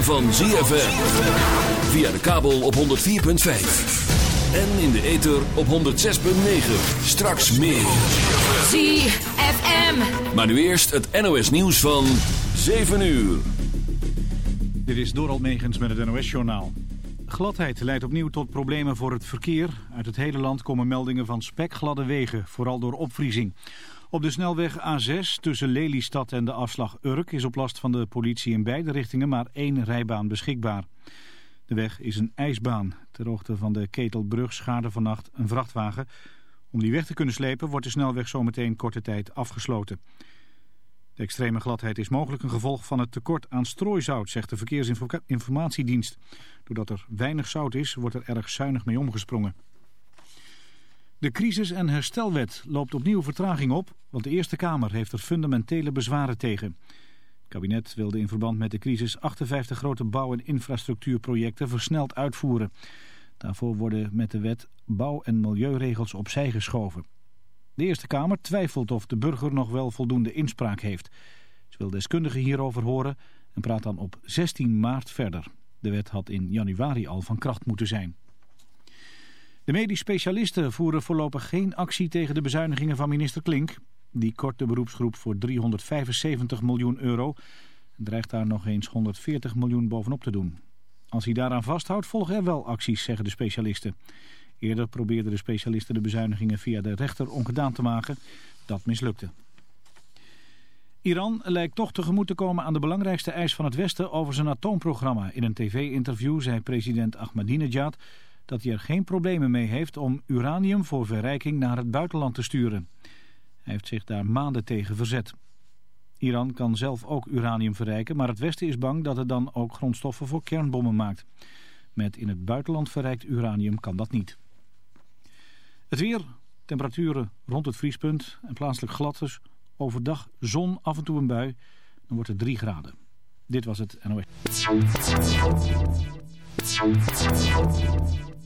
Ritme van ZFM. Via de kabel op 104.5. En in de ether op 106.9. Straks meer. ZFM. Maar nu eerst het NOS nieuws van 7 uur. Dit is Doral Megens met het NOS-journaal. Gladheid leidt opnieuw tot problemen voor het verkeer. Uit het hele land komen meldingen van spekgladde wegen, vooral door opvriezing. Op de snelweg A6 tussen Lelystad en de afslag Urk is op last van de politie in beide richtingen maar één rijbaan beschikbaar. De weg is een ijsbaan. Ter hoogte van de Ketelbrug schaarde vannacht een vrachtwagen. Om die weg te kunnen slepen wordt de snelweg zometeen korte tijd afgesloten. De extreme gladheid is mogelijk een gevolg van het tekort aan strooizout, zegt de Verkeersinformatiedienst. Doordat er weinig zout is, wordt er erg zuinig mee omgesprongen. De crisis- en herstelwet loopt opnieuw vertraging op, want de Eerste Kamer heeft er fundamentele bezwaren tegen. Het kabinet wilde in verband met de crisis 58 grote bouw- en infrastructuurprojecten versneld uitvoeren. Daarvoor worden met de wet bouw- en milieuregels opzij geschoven. De Eerste Kamer twijfelt of de burger nog wel voldoende inspraak heeft. Ze wil deskundigen hierover horen en praat dan op 16 maart verder. De wet had in januari al van kracht moeten zijn. De medisch specialisten voeren voorlopig geen actie tegen de bezuinigingen van minister Klink. Die kort de beroepsgroep voor 375 miljoen euro dreigt daar nog eens 140 miljoen bovenop te doen. Als hij daaraan vasthoudt volgen er wel acties, zeggen de specialisten. Eerder probeerden de specialisten de bezuinigingen via de rechter ongedaan te maken. Dat mislukte. Iran lijkt toch tegemoet te komen aan de belangrijkste eis van het Westen over zijn atoomprogramma. In een tv-interview zei president Ahmadinejad dat hij er geen problemen mee heeft om uranium voor verrijking naar het buitenland te sturen. Hij heeft zich daar maanden tegen verzet. Iran kan zelf ook uranium verrijken, maar het Westen is bang dat het dan ook grondstoffen voor kernbommen maakt. Met in het buitenland verrijkt uranium kan dat niet. Het weer, temperaturen rond het vriespunt en plaatselijk glad dus. Overdag zon, af en toe een bui. Dan wordt het 3 graden. Dit was het NOS.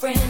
friend.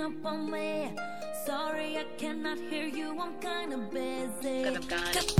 up on me. Sorry, I cannot hear you. I'm kinda busy. I'm gone.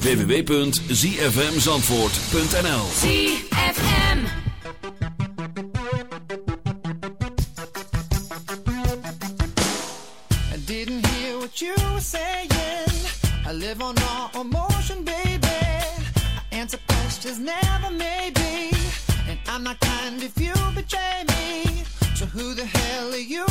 www.zfmzandvoort.nl ZFM. I didn't hear what you were saying. I live on all emotion, baby. I answer questions, never maybe. And I'm not kind if you betray me. So who the hell are you?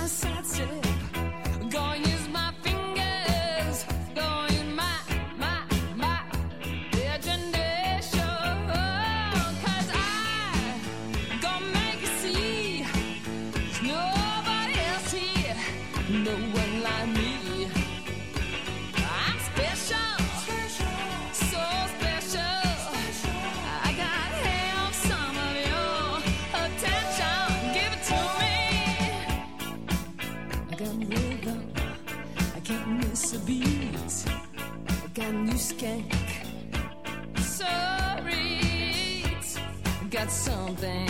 my senses. Something.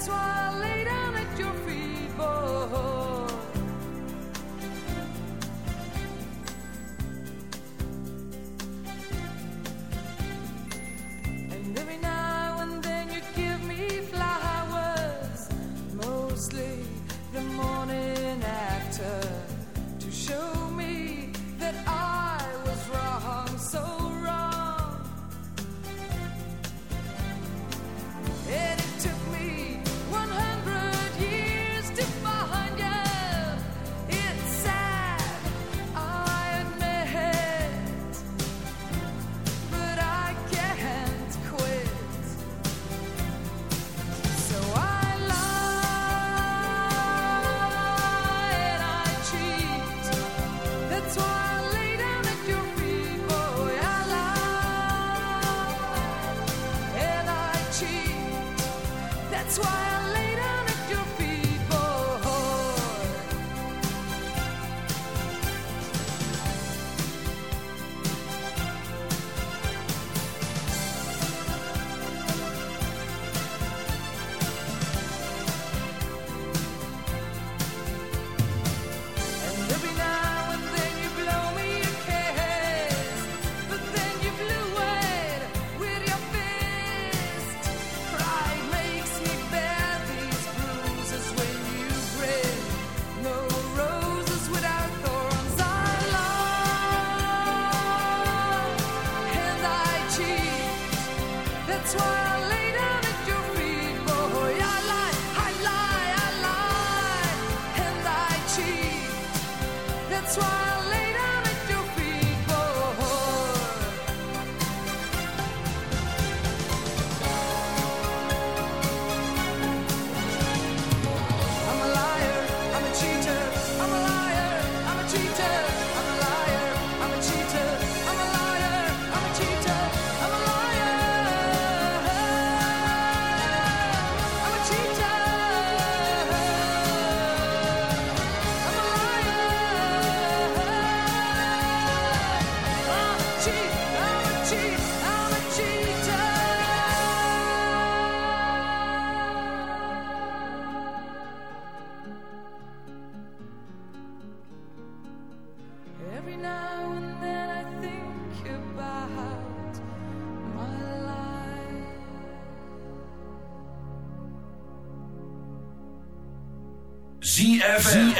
That's why I lay down at your feet, boy.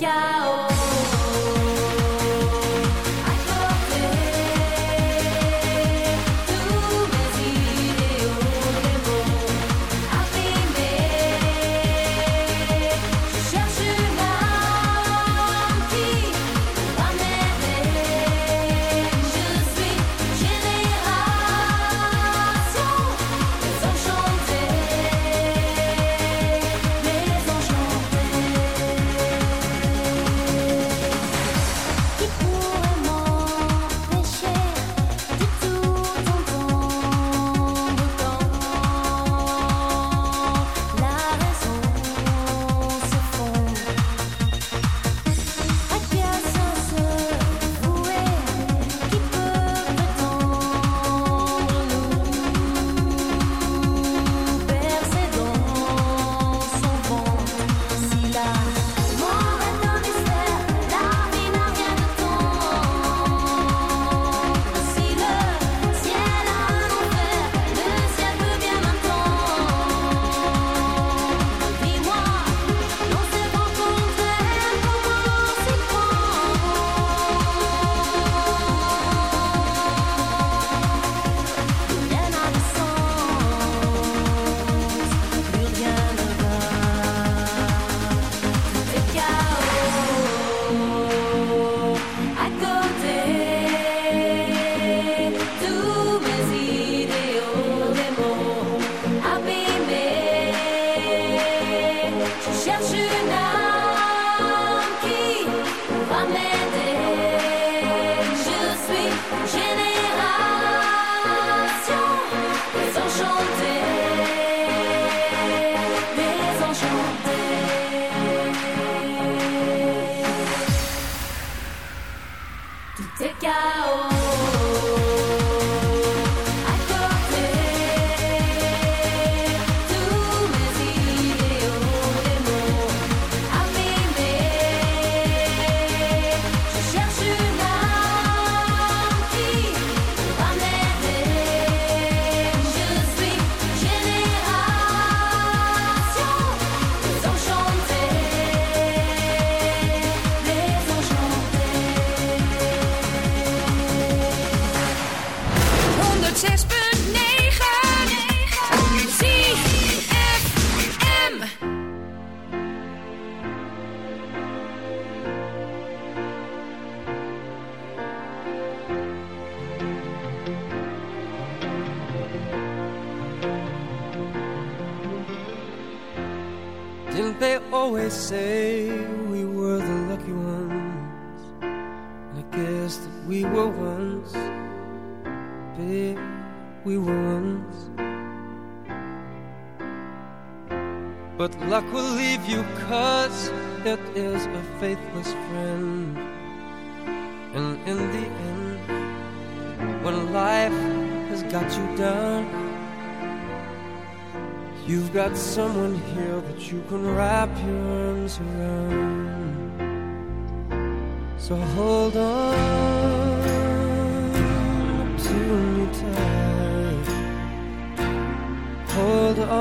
क्या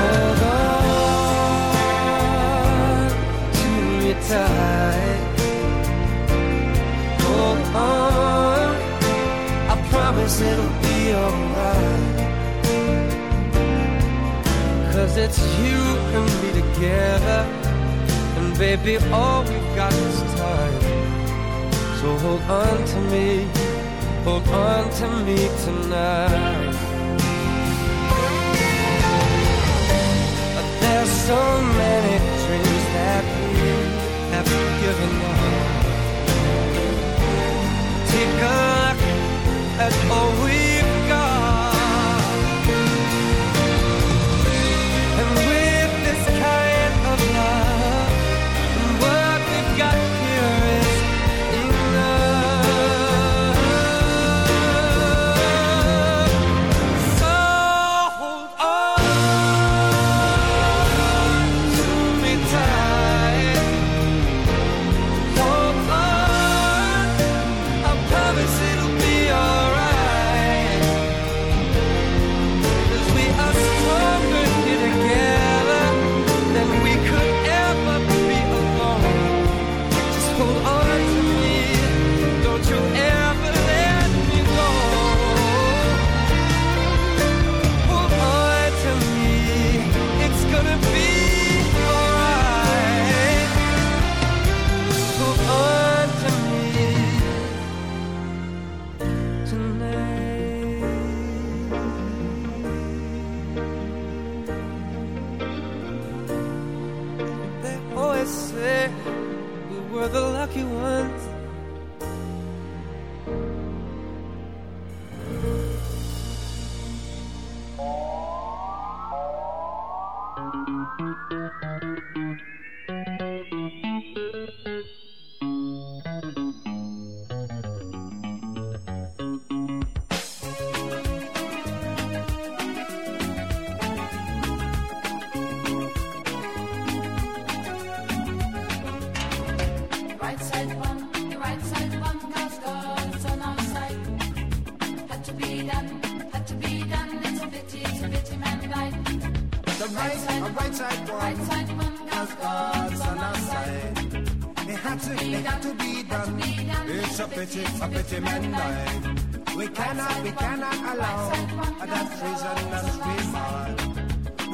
hold on to your tight Hold on, I promise it'll be alright. Cause it's you can be together. And baby all we've got is time. So hold on to me. Tight. So many dreams that we have given up. Take a look at all we've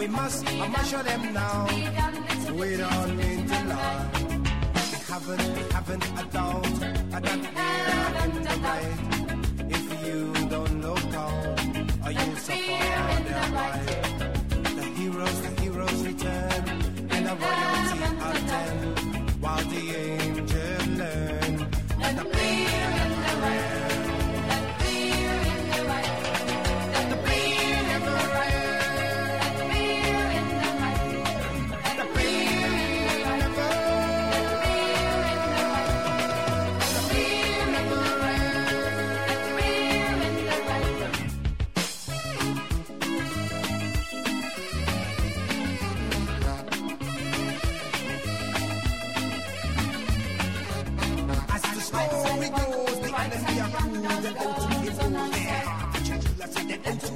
we must, I must show them now. We don't need to lie. We haven't, haven't a doubt I don't fear in the right. If you don't look out, are you suffer on their right. The heroes, the heroes return, and the royalty attend.